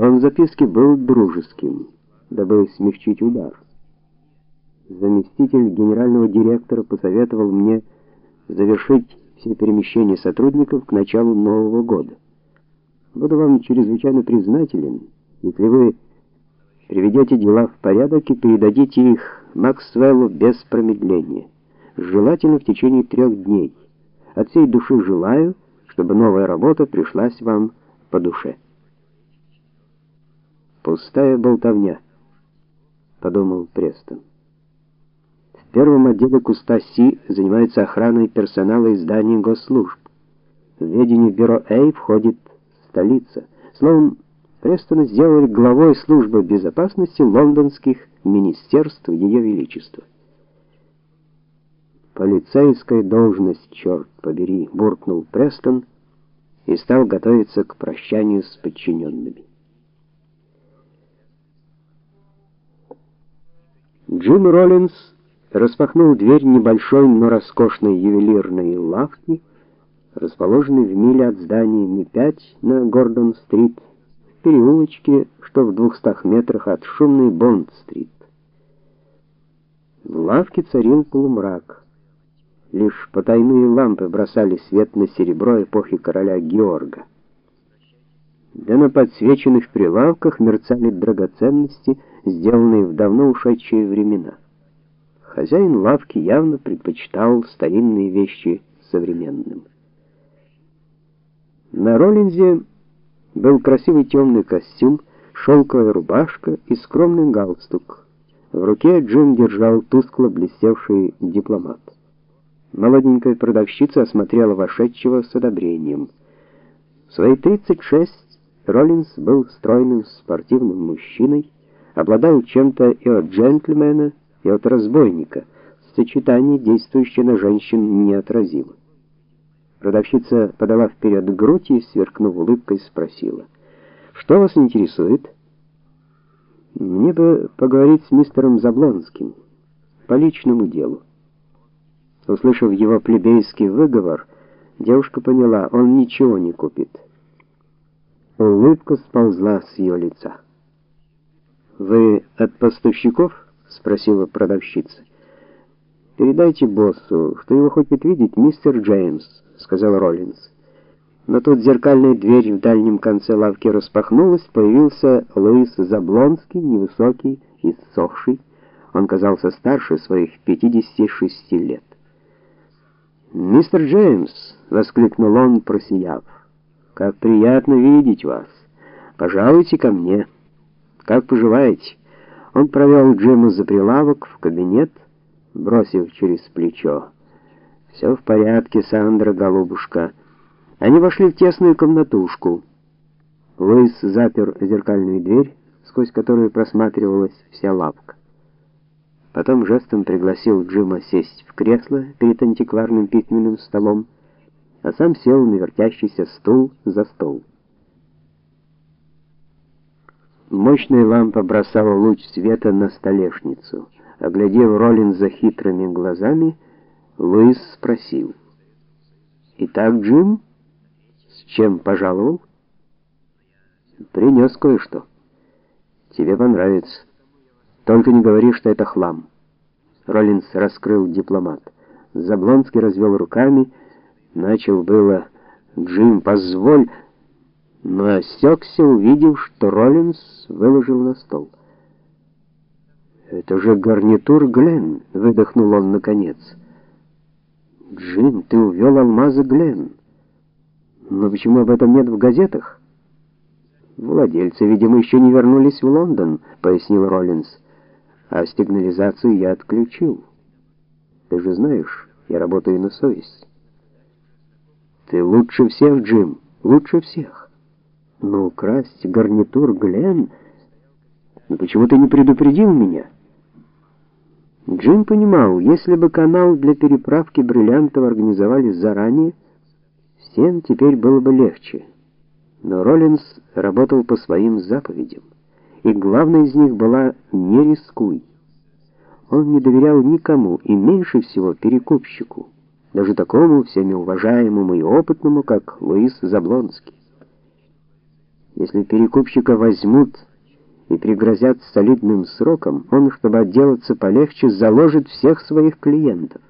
Тон записки был дружеским, дабы смягчить удар. Заместитель генерального директора посоветовал мне завершить все перемещения сотрудников к началу Нового года. Буду вам чрезвычайно признателен, если вы приведете дела в порядок и передадите их Максвеллу без промедления, желательно в течение трех дней. От всей души желаю, чтобы новая работа пришлась вам по душе. Пустая болтовня, подумал Престон. В первом отделе куста Си занимается охраной персонала и зданий госслужб. В ведение бюро А входит столица. Словом, Престона сделали главой службы безопасности лондонских министерств Ее Величества. Полицейская должность, черт побери, буркнул Престон и стал готовиться к прощанию с подчиненными. Джим Роллинс распахнул дверь небольшой, но роскошной ювелирной лавки, расположенной в миле от здания Ми-5 на Гордон-стрит, в переулочке, что в двухстах метрах от шумной Бонд-стрит. В лавке царил полумрак. Лишь потайные лампы бросали свет на серебро эпохи короля Георга. Да на подсвеченных прилавках мерцали драгоценности, сделанные в давно ушедшие времена. Хозяин лавки явно предпочитал старинные вещи современным. На Роллинзе был красивый темный костюм, шелковая рубашка и скромный галстук. В руке Джим держал тускло блестевший дипломат. Молоденькая продавщица осмотрела вошедшего с одобрением. В свои 36 Роллинс был стройным спортивным мужчиной, обладал чем-то и от джентльмена, и от разбойника, сочетание, действующее на женщин неотразимо. Продавщица подала вперед грудь и, сверкнув улыбкой, спросила: "Что вас интересует?" "Мне бы поговорить с мистером Заблонским по личному делу". Услышав его плебейский выговор, девушка поняла, он ничего не купит. Улыбка сползла с ее лица. "Вы от поставщиков?" спросила продавщица. Передайте боссу, что его хочет видеть мистер Джеймс, сказал Роллинс. Но тут зеркальная дверь в дальнем конце лавки распахнулась, появился Луис Заблонский, невысокий и сохший. Он казался старше своих 56 лет. "Мистер Джеймс", воскликнул он, просияв. "Как приятно видеть вас. Пожалуйте ко мне. Как поживаете?" Он провел Джима за прилавок в кабинет, бросив через плечо: «Все в порядке, Сандра, голубушка". Они вошли в тесную комнатушку. Луис запер зеркальную дверь, сквозь которую просматривалась вся лавка. Потом жестом пригласил Джима сесть в кресло перед антикварным письменным столом, а сам сел на вертящийся стул за стол. Мощная лампа бросала луч света на столешницу. Оглядев Роллинза хитрыми глазами, Луис спросил: "Итак, Джим, с чем пожаловал?" «Принес кое-что. Тебе понравится. Только не говори, что это хлам". Роллинс раскрыл дипломат. Заблонский развел руками, начал было: "Джим, позволь" но осекся, увидев, что Роллинс выложил на стол. «Это же гарнитур Глен!» — выдохнул он наконец. «Джим, ты увел алмазы Глен. Но почему об этом нет в газетах?» «Владельцы, видимо, еще не вернулись в Лондон», — пояснил Роллинс. «А сигнализацию я отключил. Ты же знаешь, я работаю на совесть». «Ты лучше всех, Джим, лучше всех». Но украсть гарнитур Глен... Но почему ты не предупредил меня? Джим понимал, если бы канал для переправки бриллиантов организовали заранее, всем теперь было бы легче. Но Роллинс работал по своим заповедям, и главной из них была «не рискуй». Он не доверял никому, и меньше всего перекупщику, даже такому всеми уважаемому и опытному, как Луис Заблонский. Если перекупщика возьмут и пригрозят солидным сроком, он, чтобы отделаться полегче, заложит всех своих клиентов.